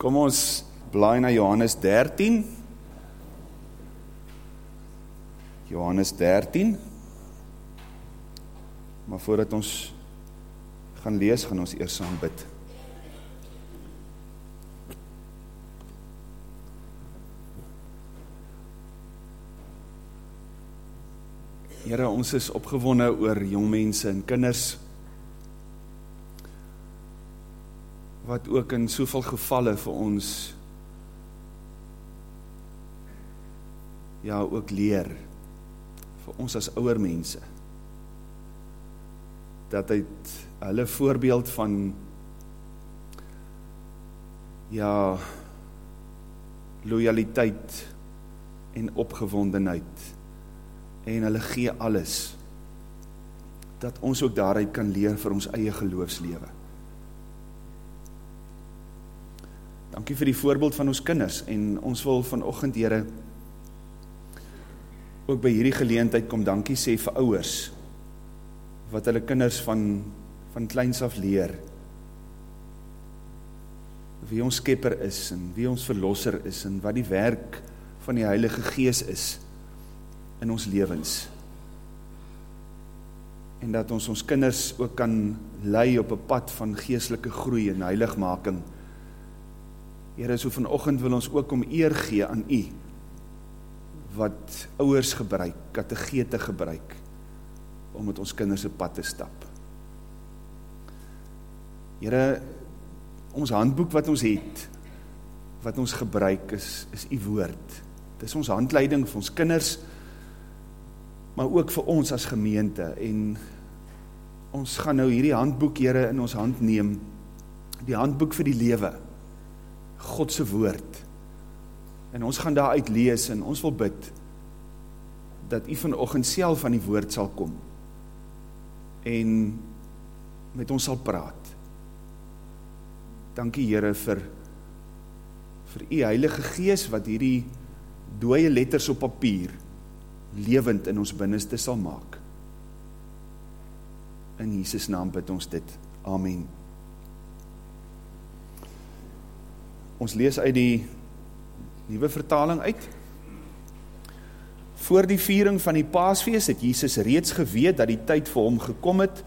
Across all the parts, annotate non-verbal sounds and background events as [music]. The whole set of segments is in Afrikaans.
Kom ons blaai na Johannes 13. Johannes 13. Maar voordat ons gaan lees, gaan ons eers saam bid. Here, ons is opgewonde oor jong mense en kinders wat ook in soveel gevalle vir ons ja, ook leer vir ons as ouer mense. Dat uit hulle voorbeeld van ja loyaliteit en opgewondenheid en hulle gee alles dat ons ook daaruit kan leer vir ons eie geloofslewe Dankie vir die voorbeeld van ons kinders en ons wil vanochtend, Heere, ook by hierdie geleentheid kom dankie sê vir ouwers, wat hulle kinders van, van kleins af leer, wie ons skepper is en wie ons verlosser is en wat die werk van die Heilige Gees is in ons levens. En dat ons ons kinders ook kan lei op een pad van geestelike groei en heiligmaking, Here, so vanoggend wil ons ook om eer gee aan U wat ouers gebruik, kategete gebruik om met ons kinders se pad te stap. Here, ons handboek wat ons het, wat ons gebruik is is U woord. Dit is ons handleiding vir ons kinders maar ook vir ons as gemeente en ons gaan nou hierdie handboek Here in ons hand neem. Die handboek vir die lewe. Godse woord. En ons gaan daaruit lees en ons wil bid dat u vanochtend self aan die woord sal kom en met ons sal praat. Dankie Heere vir vir u heilige gees wat hierdie dooie letters op papier levend in ons binneste sal maak. In Jesus naam bid ons dit. Amen. Ons lees uit die nuwe vertaling uit. Voor die viering van die Paasfees het Jesus reeds geweet dat die tyd vir hom gekom het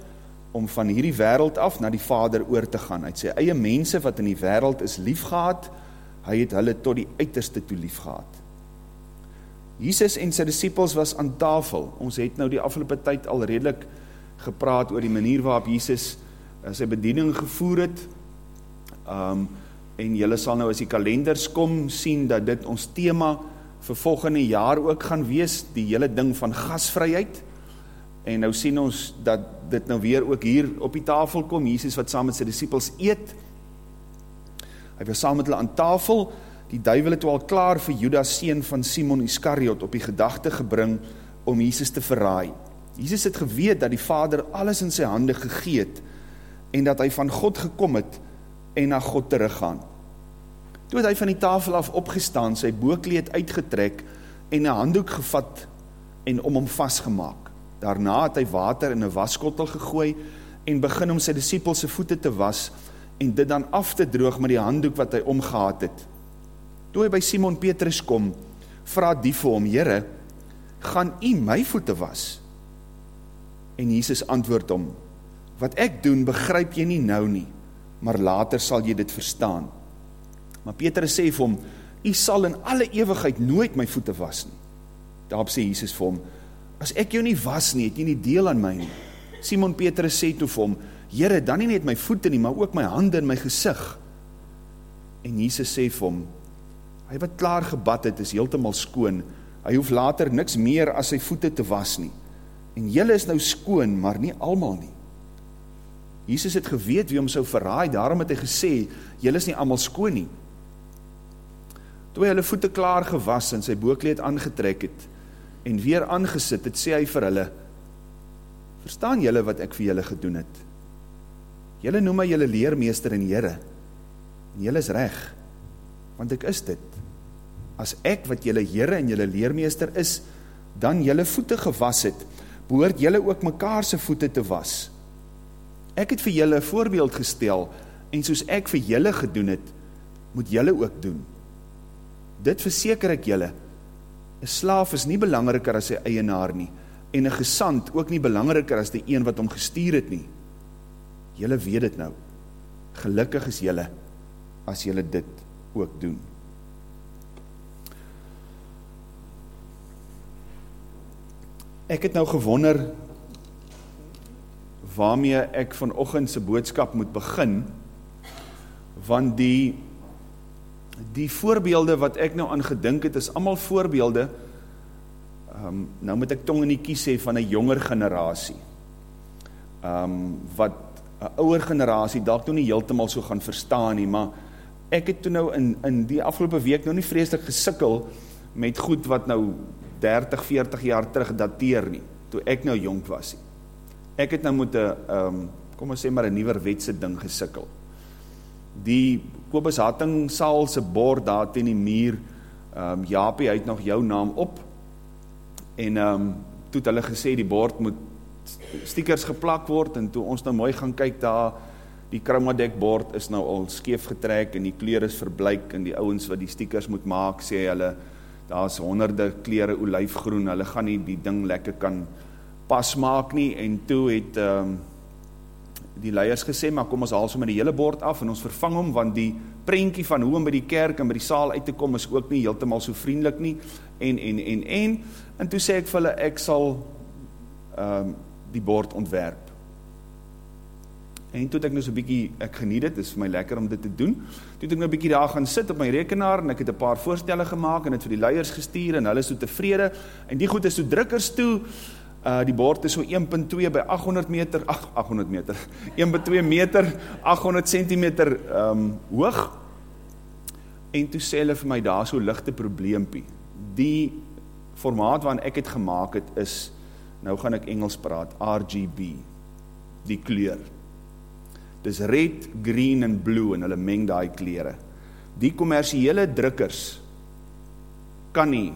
om van hierdie wêreld af na die Vader oor te gaan. Hy sê eie mense wat in die wêreld is liefgehad, hy het hulle tot die uiterste toe liefgehad. Jesus en sy disippels was aan tafel. Ons het nou die afgelope tyd al redelik gepraat oor die manier waarop Jesus uh, sy bediening gevoer het. Um en julle sal nou as die kalenders kom sien dat dit ons thema vir volgende jaar ook gaan wees, die hele ding van gasvryheid, en nou sien ons dat dit nou weer ook hier op die tafel kom, Jesus wat saam met sy disciples eet, hy was saam met hulle aan tafel, die duivel het al klaar vir Judas sien van Simon Iscariot op die gedachte gebring om Jesus te verraai. Jesus het geweet dat die vader alles in sy hande gegeet en dat hy van God gekom het en na God teruggaan. Toe het hy van die tafel af opgestaan, sy boekleed uitgetrek en een handdoek gevat en om hom vastgemaak. Daarna het hy water in een waskottel gegooi en begin om sy discipelse voete te was en dit dan af te droog met die handdoek wat hy omgehaad het. Toe hy by Simon Petrus kom, vraag die vir hom, Heere, gaan u my voete was? En Jesus antwoord om, wat ek doen begryp jy nie nou nie, maar later sal jy dit verstaan. Maar Petrus sê vir hom, jy sal in alle eeuwigheid nooit my voete was nie. Daarop sê Jesus vir hom, as ek jou nie was nie, het jy nie deel aan my nie. Simon Petrus sê toe vir hom, Heere, dan nie net my voete nie, maar ook my hande en my gezicht. En Jesus sê vir hom, hy wat klaar gebad het, is heeltemal skoon, hy hoef later niks meer as sy voete te was nie. En jylle is nou skoon, maar nie almal nie. Jesus het geweet wie hom sou verraai, daarom het hy gesê, jylle is nie allemaal skoon nie. Toe hy hulle voete klaar gewas en sy boekleed aangetrek het, en weer aangesit het, sê hy vir hulle, verstaan jylle wat ek vir jylle gedoen het? Jylle noem my jylle leermeester en jyre, en jylle is reg, want ek is dit. As ek wat jylle jyre en jylle leermeester is, dan jylle voete gewas het, behoort jylle ook mekaarse voete te was, Ek het vir julle 'n voorbeeld gestel en soos ek vir julle gedoen het, moet julle ook doen. Dit verseker ek julle. 'n Slaaf is nie belangriker as sy eienaar nie en 'n gesant ook nie belangriker as die een wat hom gestuur het nie. Julle weet dit nou. Gelukkig is julle as julle dit ook doen. Ek het nou gewonder waarmee ek vanoggend se boodskap moet begin want die die voorbeelde wat ek nou aan gedink het is almal voorbeelde ehm um, nou moet ek tong in die kies sê van 'n jonger generasie. Ehm um, wat 'n ouer generasie dalk nog nie heeltemal so gaan verstaan nie, maar ek het toe nou in in die afgelope week nou nie vreeslik gesukkel met goed wat nou 30, 40 jaar terug dateer nie, toe ek nou jonk was nie. Ek het nou moet 'n um, kom ons sê maar 'n nuwer wetse ding gesukkel. Die Kobus Hatting saal se bord daar teen die muur, ehm um, Japie, het nog jou naam op. En ehm um, toe het hulle gesê die bord moet stickers geplak word en toe ons nou mooi gaan kyk daar die Chromadek bord is nou al skeef getrek en die kleure is verbleik en die ouens wat die stickers moet maak sê hulle daar's honderde kleure olyfgroen, hulle gaan nie die ding lekker kan pas maak nie en toe het um, die leiers gesê maar kom ons haal sommer die hele bord af en ons vervang hom want die prentjie van hoe om by die kerk en by die saal uit te kom is ook nie heeltemal so vriendelik nie en en en en en toe sê ek vir hulle ek sal ehm um, die bord ontwerp En toe het ek nou so 'n bietjie ek geniet dit, is vir my lekker om dit te doen. Toe het ek nou 'n bietjie daar gaan sit op my rekenaar en ek het 'n paar voorstelle gemaak en dit vir die leiers gestuur en hulle is so tevrede en die goed is so drukkers toe. Uh die bord is so 1.2 by 800 meter, ag 800 meter. 1.2 meter, 800 cm ehm um, hoog. En toe sê hulle vir my daar so ligte probleempie. Die formaat waarin ek dit gemaak het is nou gaan ek Engels praat, RGB. Die kleur Dis red, green en blue en hulle meng daai kleure. Die kommersiële drukkers kan nie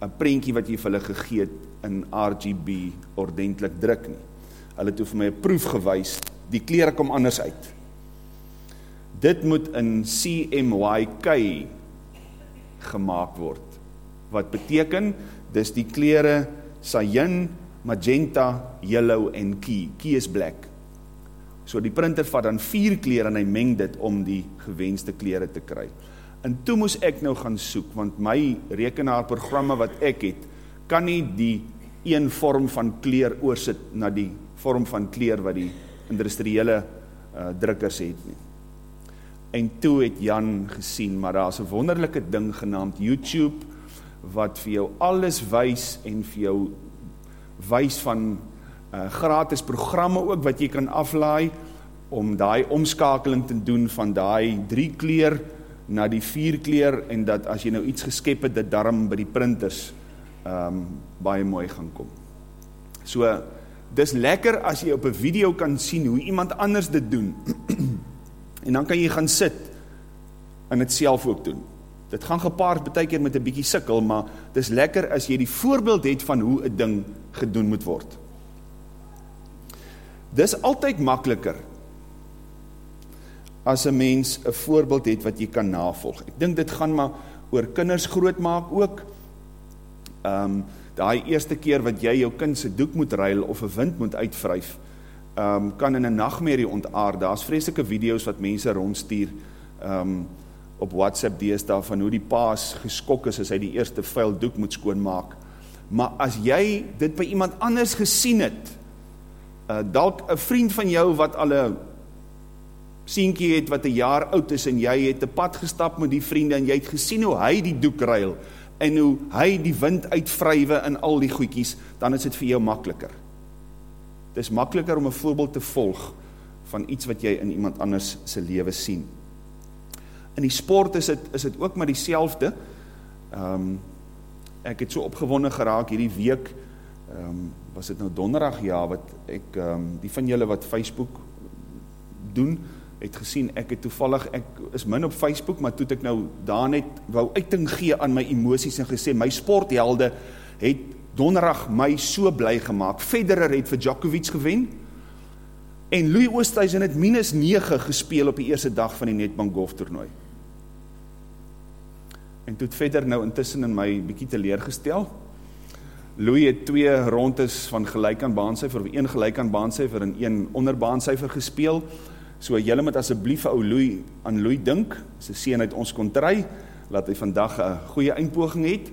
'n prentjie wat jy vir hulle gegee het in RGB ordentlik druk nie. Hulle het toe vir my 'n proef gewys. Die kleure kom anders uit. Dit moet in CMYK gemaak word. Wat beteken dis die kleure cyan, magenta, yellow en key. Key is black. So die printer vat dan vier kleure en hy meng dit om die gewenste kleure te kry. En toe moes ek nou gaan soek want my rekenaarprogramme wat ek het, kan nie die een vorm van kleur oorsit na die vorm van kleur wat die industriële uh, drukkers het nie. En toe het Jan gesien, maar daar's 'n wonderlike ding genaamd YouTube wat vir jou alles wys en vir jou wys van uh, gratis programme ook wat jy kan aflaai om daai omskakeling te doen van daai drie kleur na die vier kleur en dat as jy nou iets geskep het dit darm by die printers um, baie mooi gaan kom. So dis lekker as jy op 'n video kan sien hoe iemand anders dit doen. [clears throat] en dan kan jy gaan sit en dit self ook doen. Dit gaan gepaard baie keer met 'n bietjie sukkel, maar dis lekker as jy die voorbeeld het van hoe 'n ding gedoen moet word. Dis altyd makliker as 'n mens 'n voorbeeld het wat jy kan navolg. Ek dink dit gaan maar oor kinders grootmaak ook. Ehm um, daai eerste keer wat jy jou kind se doek moet ruil of 'n wind moet uitvryf, ehm um, kan in 'n nagmerrie ontaard. Daar's vreeslike video's wat mense rondstuur ehm um, op WhatsApp deesdae van hoe die paas geskok is as hy die eerste vuil doek moet skoonmaak. Maar as jy dit by iemand anders gesien het, uh, dalk 'n vriend van jou wat al 'n seentjie het wat 'n jaar oud is en jy het 'n pad gestap met die vriende en jy het gesien hoe hy die doek ruil en hoe hy die wind uitvrywe in al die goedjies, dan is dit vir jou makliker. Dit is makliker om 'n voorbeeld te volg van iets wat jy in iemand anders se lewe sien. In die sport is dit is dit ook maar dieselfde. Ehm um, ek het so opgewonde geraak hierdie week ehm um, was dit nou donderdag ja wat ek ehm um, die van julle wat Facebook doen het gesien ek het toevallig ek is min op Facebook maar toe ek nou daar net wou uiting gee aan my emosies en gesê my sporthelde het donderdag my so bly gemaak. Federer het vir Djokovic gewen en Louis Oosthuizen het minus 9 gespeel op die eerste dag van die Nedbank golf toernooi. En toe het verder nou intussen in my bietjie teleurgestel. Louis het twee rondes van gelyk aan baansyfer of een gelyk aan baansyfer en een onder baansyfer gespeel. So julle moet asseblief ou Louis aan Louis dink. Sy seun uit ons kontry laat hy vandag 'n goeie eindpoging het.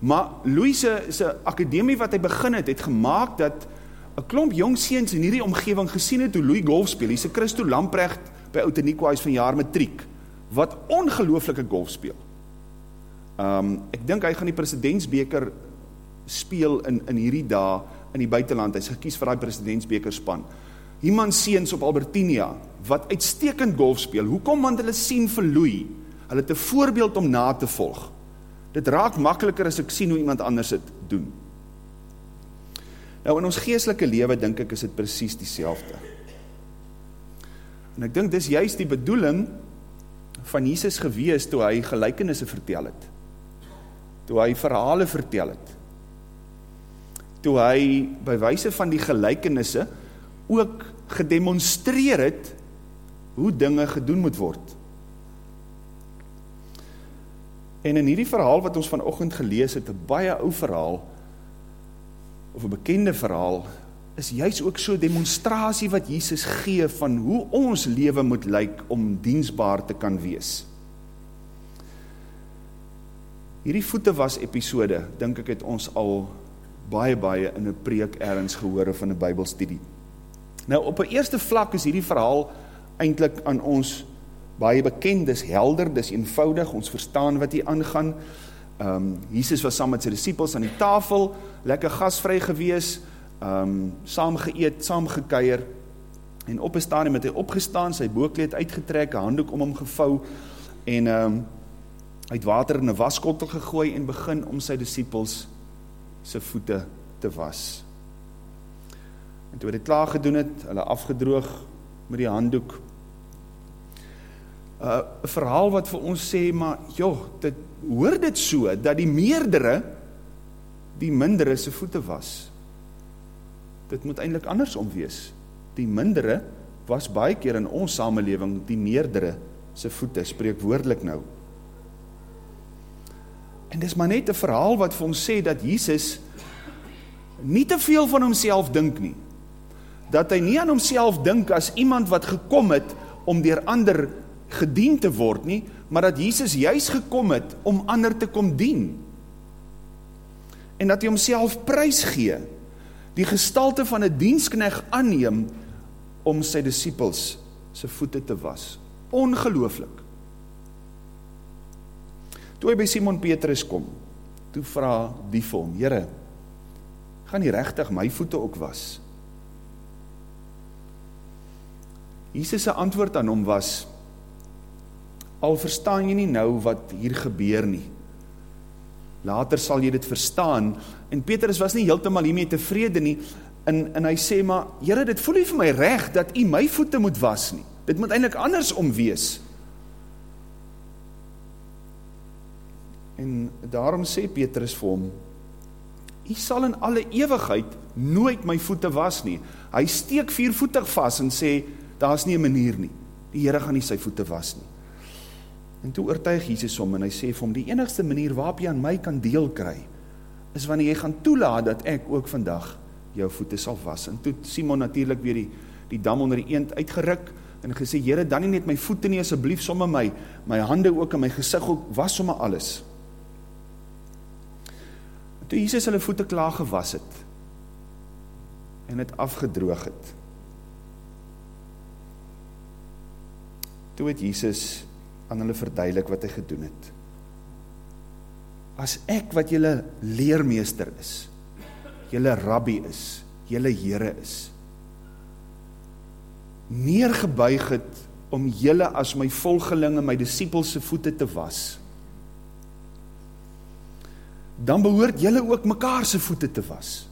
Maar Louis se se akademie wat hy begin het, het gemaak dat 'n klomp jong seuns in hierdie omgewing gesien het hoe Louis golf speel. Hy's 'n Christo Lamprecht by Outeniqua huis van jaar matriek wat ongelooflike golf speel. Um ek dink hy gaan die presidentsbeker speel in in hierdie dae in die buiteland. Hy's gekies vir daai presidentsbeker span. Iemand seuns op Albertinia wat uitstekend golf speel. Hoekom want hulle sien vir Louis? Hulle het 'n voorbeeld om na te volg. Dit raak makliker as ek sien hoe iemand anders dit doen. Nou in ons geestelike lewe dink ek is dit presies dieselfde. En ek dink dis juist die bedoeling van Jesus gewees toe hy gelykenisse vertel het. Toe hy verhale vertel het. Toe hy by wyse van die gelykenisse ook gedemonstreer het hoe dinge gedoen moet word. En in hierdie verhaal wat ons vanoggend gelees het, 'n baie ou verhaal of 'n bekende verhaal, is juis ook so 'n demonstrasie wat Jesus gee van hoe ons lewe moet lyk om diensbaar te kan wees. Hierdie voete was episode, dink ek het ons al baie baie in 'n preek eers gehoor of in 'n Bybelstudie. Nou op 'n eerste vlak is hierdie verhaal eintlik aan ons baie bekend, dis helder, dis eenvoudig, ons verstaan wat hier aangaan. Ehm um, Jesus was saam met sy disippels aan die tafel, lekker gasvry gewees, ehm um, saam geëet, saam gekuier. En op 'n stadium het hy opgestaan, sy bokkleed uitgetrek, 'n handdoek om hom gevou en ehm um, hy het water in 'n waskottel gegooi en begin om sy disippels se voete te was. En toe hy dit klaar gedoen het, hulle afgedroog met die handdoek, 'n uh, verhaal wat vir ons sê maar joh, dit hoor dit so dat die meerdere die mindere se voete was. Dit moet eintlik andersom wees. Die mindere was baie keer in ons samelewing die meerdere se voete, spreek woordelik nou. En dis maar net 'n verhaal wat vir ons sê dat Jesus nie te veel van homself dink nie. Dat hy nie aan homself dink as iemand wat gekom het om deur ander gedien te word nie, maar dat Jesus juis gekom het om ander te kom dien. En dat hy homself prys gee, die gestalte van 'n dienskneg aanneem om sy disippels se voete te was. Ongelooflik. Toe hy by Simon Petrus kom, toe vra die vir hom: "Here, gaan nie regtig my voete ook was?" Jesus se antwoord aan hom was: al verstaan jy nie nou wat hier gebeur nie. Later sal jy dit verstaan. En Petrus was nie heeltemal hiermee tevrede nie. En en hy sê maar, Here, dit voel nie vir my reg dat U my voete moet was nie. Dit moet eintlik andersom wees. En daarom sê Petrus vir hom, U sal in alle ewigheid nooit my voete was nie. Hy steek viervoetig vas en sê, daar's nie 'n manier nie. Die Here gaan nie sy voete was nie. En toe oortuig Jesus hom en hy sê vir hom die enigste manier waarop jy aan my kan deel kry is wanneer jy gaan toelaat dat ek ook vandag jou voete sal was. En toe Simon natuurlik weer die die dam onder die eend uitgeruk en gesê Here, dan nie net my voete nie asseblief sommer my my hande ook en my gesig ook was sommer alles. En toe Jesus hulle voete klaar gewas het en dit afgedroog het. Toe het Jesus aan hulle verduidelik wat hy gedoen het. As ek wat julle leermeester is, julle rabbi is, julle Here is, neergebuig het om julle as my volgelinge, my disippels se voete te was, dan behoort julle ook mekaar se voete te was.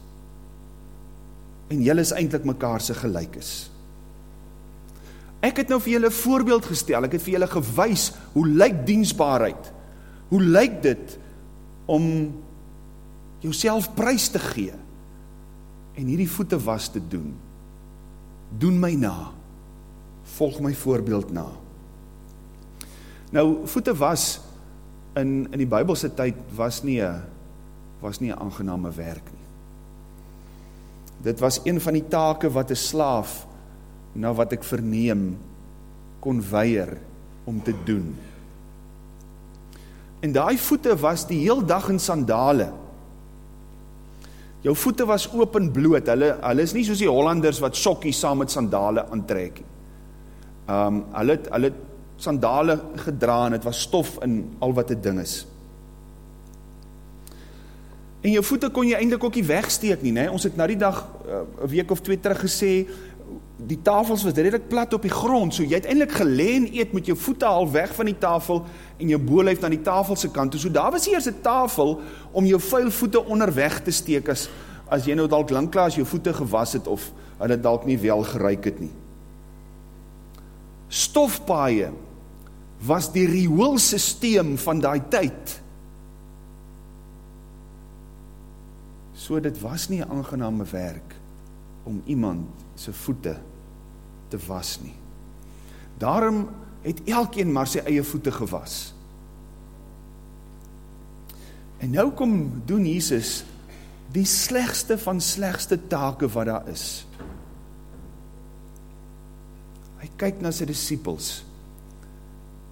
En julle is eintlik mekaar se gelykes. Ek het nou vir julle 'n voorbeeld gestel. Ek het vir julle gewys hoe lyk diensbaarheid? Hoe lyk dit om jouself prys te gee en hierdie voete was te doen? Doen my na. Volg my voorbeeld na. Nou voete was in in die Bybelse tyd was nie 'n was nie 'n aangename werk nie. Dit was een van die take wat 'n slaaf na wat ek verneem kon weier om te doen. En daai voete was die heel dag in sandale. Jou voete was oop en bloot. Hulle hulle is nie soos die Hollanders wat sokkies saam met sandale aantrek nie. Um hulle het hulle sandale gedra en dit was stof in al wat 'n ding is. En jou voete kon jy eintlik ook nie wegsteek nie, né? Ons het nou die dag uh, 'n uh, week of twee terug gesê die tafels was redelik plat op die grond, so jy het eintlik gelê en eet met jou voete al weg van die tafel en jou bolyf na die tafel se kant toe. So daar was eers 'n tafel om jou vuil voete onderweg te steek as as jy nou dalk lanklaas jou voete gewas het of hulle dalk nie wel geruik het nie. Stofpaaie was die rioolstelsel van daai tyd. So dit was nie 'n aangename werk om iemand se voete te was nie. Daarom het elkeen maar sy eie voete gewas. En nou kom doen Jesus die slegste van slegste take wat daar is. Hy kyk na sy disippels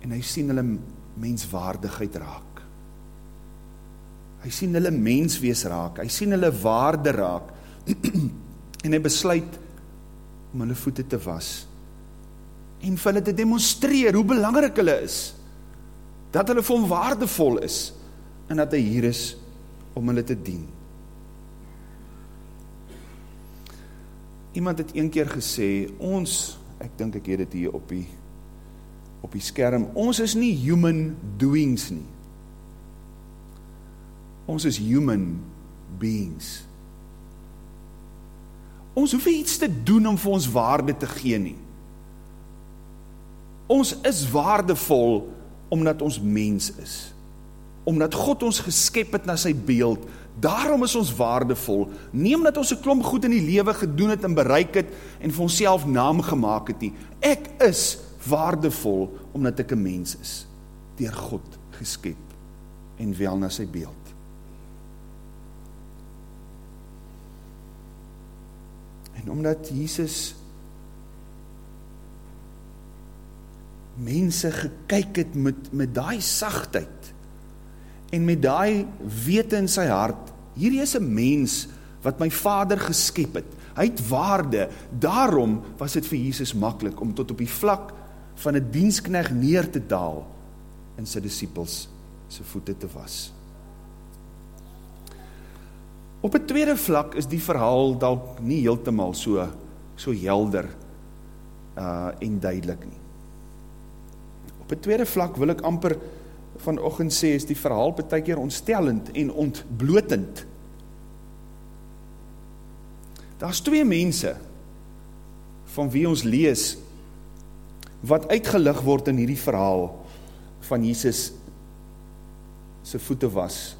en hy sien hulle menswaardigheid raak. Hy sien hulle menswees raak. Hy sien hulle waarde raak. [clears throat] en hy besluit om hulle voete te was. En vir hulle te demonstreer hoe belangrik hulle is. Dat hulle vir hom waardevol is en dat hy hier is om hulle te dien. Iemand het een keer gesê ons ek dink ek het dit hier op die op die skerm ons is nie human doings nie. Ons is human beings Ons hoef iets te doen om vir ons waarde te gee nie. Ons is waardevol omdat ons mens is. Omdat God ons geskep het na sy beeld, daarom is ons waardevol. Nie omdat ons 'n klomp goed in die lewe gedoen het en bereik het en vir onsself naam gemaak het nie. Ek is waardevol omdat ek 'n mens is deur God geskep en wel na sy beeld. En omdat Jesus mense gekyk het met met daai sagtheid en met daai wete in sy hart, hierdie is 'n mens wat my Vader geskep het. Hy het waarde. Daarom was dit vir Jesus maklik om tot op die vlak van 'n dienskneg neer te daal en sy disippels se voete te was. Op 'n tweede vlak is die verhaal dalk nie heeltemal so so helder uh en duidelik nie. Op 'n tweede vlak wil ek amper vanoggend sê is die verhaal baie keer ontstellend en ontblotend. Daar's twee mense van wie ons lees wat uitgelig word in hierdie verhaal van Jesus se voete was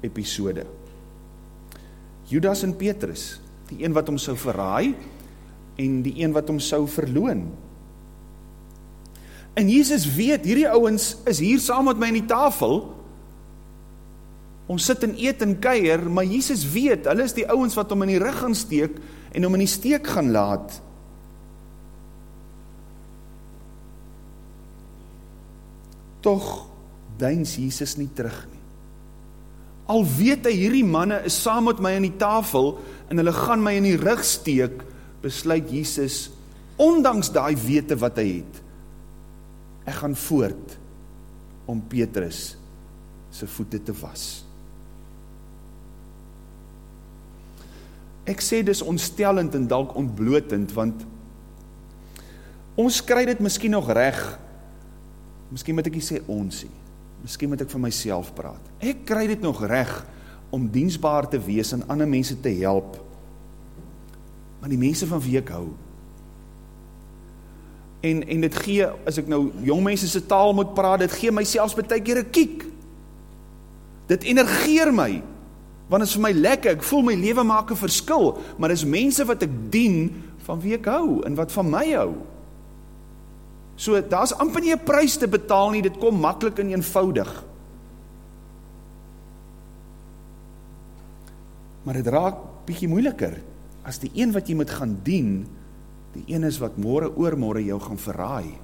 episode. Judas en Petrus, die een wat hom sou verraai en die een wat hom sou verloon. En Jesus weet, hierdie ouens is hier saam met my aan die tafel. Ons sit en eet en kuier, maar Jesus weet, hulle is die ouens wat hom in die rug gaan steek en hom in die steek gaan laat. Tog duins Jesus nie terug nie. Al weet hy hierdie manne is saam met my aan die tafel en hulle gaan my in die rug steek, besluit Jesus ondanks daai wete wat hy het. Ek gaan voort om Petrus se voete te was. Ek sê dis ontstellend en dalk ontblotend want ons kry dit miskien nog reg. Miskien moet ek sê ons nie. Miskien moet ek vir myself praat. Ek kry dit nog reg om diensbaar te wees en ander mense te help. Maar die mense van wie ek hou. En en dit gee as ek nou jong mense se taal moet praat, dit gee my selfs baie keer 'n kiek. Dit energeer my. Want dit is vir my lekker. Ek voel my lewe maak 'n verskil, maar dis mense wat ek dien van wie ek hou en wat van my hou. So daar's amper nie 'n prys te betaal nie, dit kom maklik en eenvoudig. Maar dit raak bietjie moeiliker as die een wat jy moet gaan dien, die een is wat môre oormôre jou gaan verraai.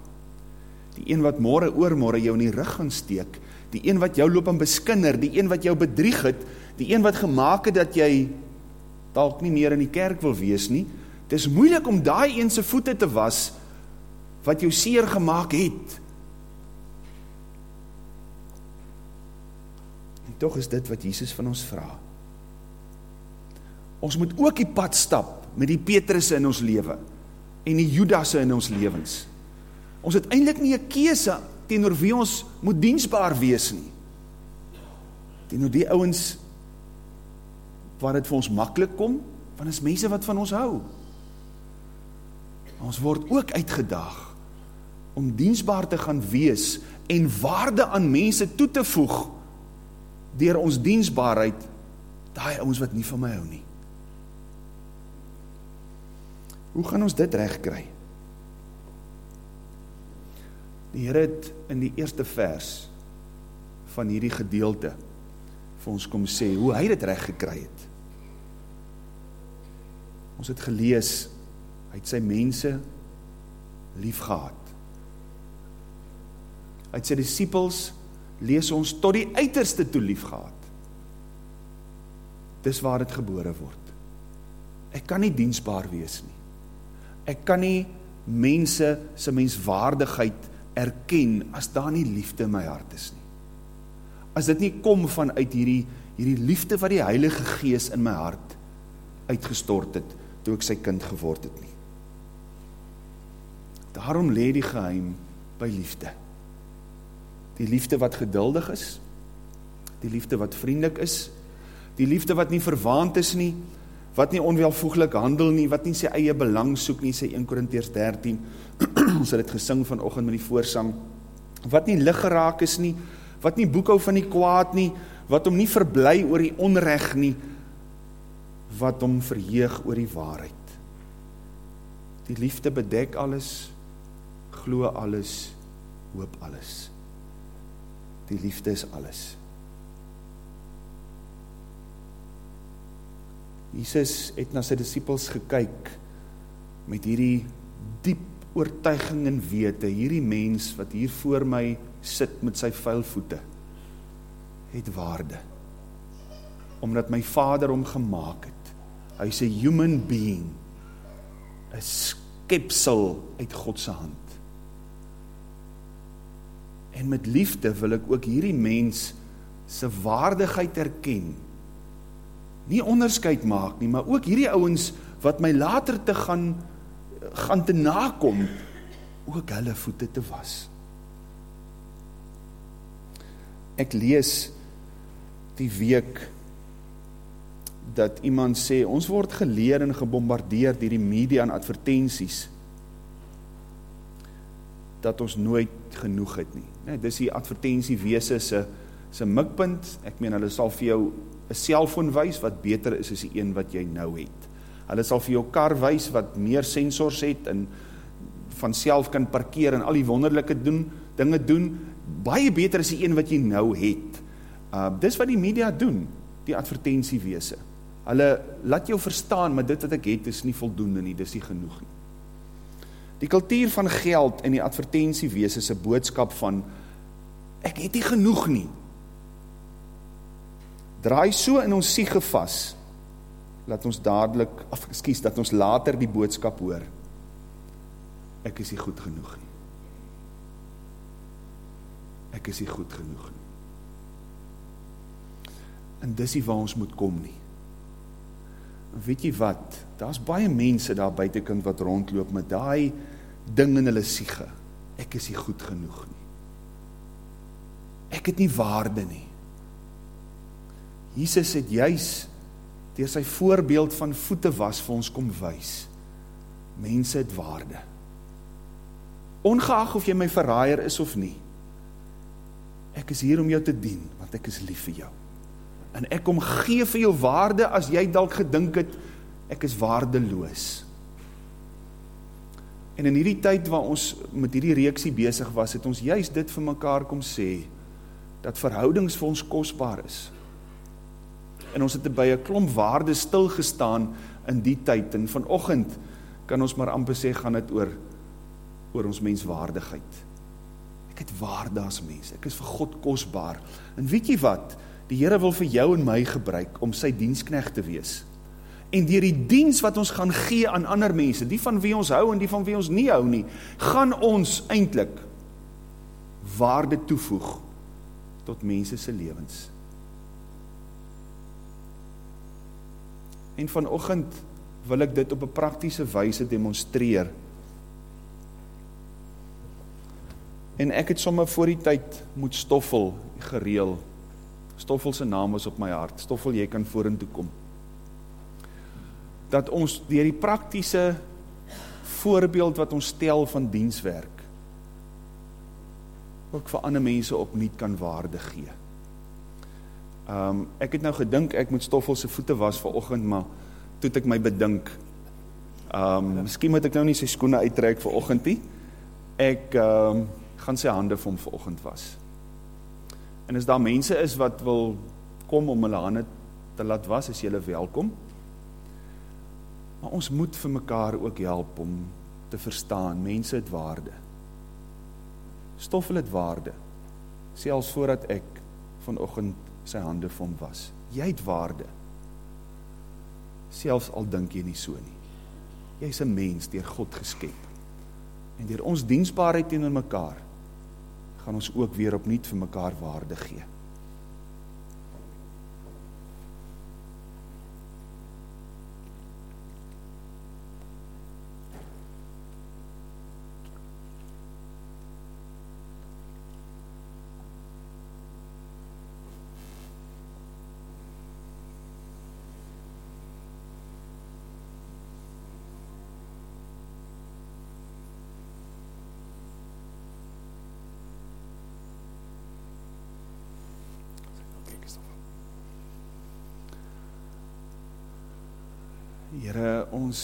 Die een wat môre oormôre jou in die rug gaan steek, die een wat jou loop en beskinder, die een wat jou bedrieg het, die een wat gemaak het dat jy dalk nie meer in die kerk wil wees nie. Dis moeilik om daai een se voete te was wat jou seer gemaak het. En tog is dit wat Jesus van ons vra. Ons moet ook die pad stap met die Petrusse in ons lewe en die Judasse in ons lewens. Ons het eintlik nie 'n keuse teenoor wie ons moet diensbaar wees nie. Teenoor die ouens waar dit vir ons maklik kom, want is mense wat van ons hou. Ons word ook uitgedaag om diensbaar te gaan wees en waarde aan mense toe te voeg deur ons diensbaarheid daai ouens wat nie van my hou nie. Hoe gaan ons dit regkry? Die Here het in die eerste vers van hierdie gedeelte vir ons kom sê hoe hy dit reg gekry het. Ons het gelees hy het sy mense liefgehad. Het sy disippels lees ons tot die uiterste toe liefgehad. Dis waar dit gebore word. Ek kan nie diensbaar wees nie. Ek kan nie mense se menswaardigheid erken as daar nie liefde in my hart is nie. As dit nie kom vanuit hierdie hierdie liefde wat die Heilige Gees in my hart uitgestort het toe ek sy kind geword het nie. Daarom lê die geheim by liefde. Die liefde wat geduldig is, die liefde wat vriendelik is, die liefde wat nie verwaand is nie, wat nie onwelvoeglik handel nie, wat nie sy eie belang soek nie, sê 1 Korintiërs 13. [clears throat] Ons het dit gesing vanoggend met die voorsang. Wat nie lig geraak is nie, wat nie boekhou van die kwaad nie, wat hom nie verbly oor die onreg nie, wat hom verheug oor die waarheid. Die liefde bedek alles, glo alles, hoop alles. Die liefde is alles. Jesus het na sy disippels gekyk met hierdie diep oortuiging en wete, hierdie mens wat hier voor my sit met sy vuil voete, het waarde. Omdat my Vader hom gemaak het. Hy's 'n human being. 'n skepsel uit God se hand. En met liefde wil ek ook hierdie mens se waardigheid erken nie onderskeid maak nie, maar ook hierdie ouens wat my later te gaan gaan te nakom ook hulle voete te was. Ek lees die week dat iemand sê ons word geleer en gebombardeer deur die media en advertensies dat ons nooit genoeg het nie. Net dis die advertensiewese se se mikpunt. Ek meen hulle sal vir jou 'n selfoon wys wat beter is as die een wat jy nou het. Hulle sal vir jou kar wys wat meer sensors het en van self kan parkeer en al die wonderlike doen dinge doen baie beter as die een wat jy nou het. Uh dis wat die media doen, die advertensiewese. Hulle laat jou verstaan maar dit wat ek het is nie voldoende nie, dis nie genoeg nie. Die kultuur van geld en die advertensiewese se boodskap van ek het nie genoeg nie. Draai so in ons siege vas laat ons dadelik of ekskuus dat ons later die boodskap hoor ek is nie goed genoeg nie. Ek is nie goed genoeg nie. En dis nie waar ons moet kom nie weet jy wat daar's baie mense daar buitekant wat rondloop met daai ding in hulle siege ek is nie goed genoeg nie ek het nie waarde nie Jesus het juis deur sy voorbeeld van voete was vir ons kom wys. Mense het waarde. Ongeag of jy my verraaier is of nie. Ek is hier om jou te dien want ek is lief vir jou. En ek kom gee vir jou waarde as jy dalk gedink het ek is waardeloos. En in hierdie tyd waar ons met hierdie reeksie besig was, het ons juis dit vir mekaar kom sê dat verhoudings vir ons kosbaar is En ons het by 'n klomp waardes stil gestaan in die tyd en vanoggend kan ons maar amper sê gaan dit oor oor ons menswaardigheid. Ek het waarde as mens. Ek is vir God kosbaar. En weet jy wat? Die Here wil vir jou en my gebruik om sy diensknegt te wees. En deur die diens wat ons gaan gee aan ander mense, die van wie ons hou en die van wie ons nie hou nie, gaan ons eintlik waarde toevoeg tot mense se lewens. En vanoggend wil ek dit op 'n praktiese wyse demonstreer. En ek het sommer voor die tyd moet stoffel gereël. Stoffel se naam is op my hart. Stoffel, jy kan vorentoe kom. Dat ons deur die praktiese voorbeeld wat ons stel van dienswerk ook vir ander mense opnuut kan waarde gee. Um ek het nou gedink ek moet Stoffel se voete was vanoggend, maar toe ek my bedink. Um miskien moet ek nou nie sy skoene uittrek vanoggend nie. Ek um gaan sy hande vir hom vanoggend was. En as daar mense is wat wil kom om hulle hande te laat was, is julle welkom. Maar ons moet vir mekaar ook help om te verstaan mense het waarde. Stoffel het waarde. Selfs voordat ek vanoggend sy hande vir hom was. Jy het waarde selfs al dink jy nie so nie. Jy's 'n mens deur God geskep. En deur ons diensbaarheid teenoor mekaar gaan ons ook weer opnuut vir mekaar waarde gee. Here ons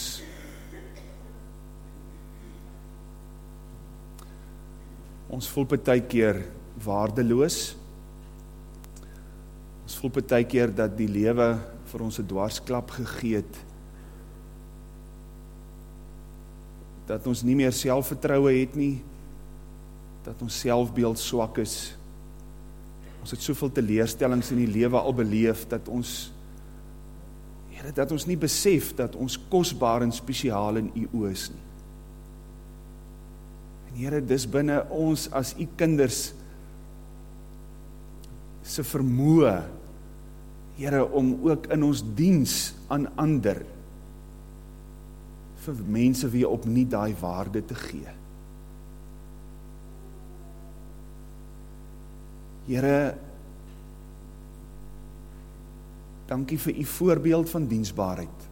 ons voel baie keer waardeloos. Ons voel baie keer dat die lewe vir ons 'n dwarsklap gegee het. Dat ons nie meer selfvertroue het nie. Dat ons selfbeeld swak is. Ons het soveel teleurstellings in die lewe al beleef dat ons Here, dat ons nie besef dat ons kosbaar en spesiaal in U oë is nie. En Here, dis binne ons as U kinders se vermoë Here om ook in ons diens aan ander vir mense wie op nie daai waarde te gee. Here Dankie vir u voorbeeld van diensbaarheid.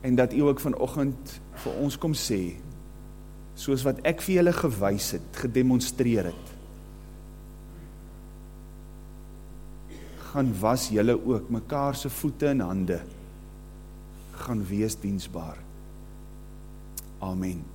En dat u ook vanoggend vir ons kom sê soos wat ek vir julle gewys het, gedemonstreer het. gaan was julle ook mekaar se voete en hande gaan wees diensbaar. Amen.